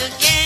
again.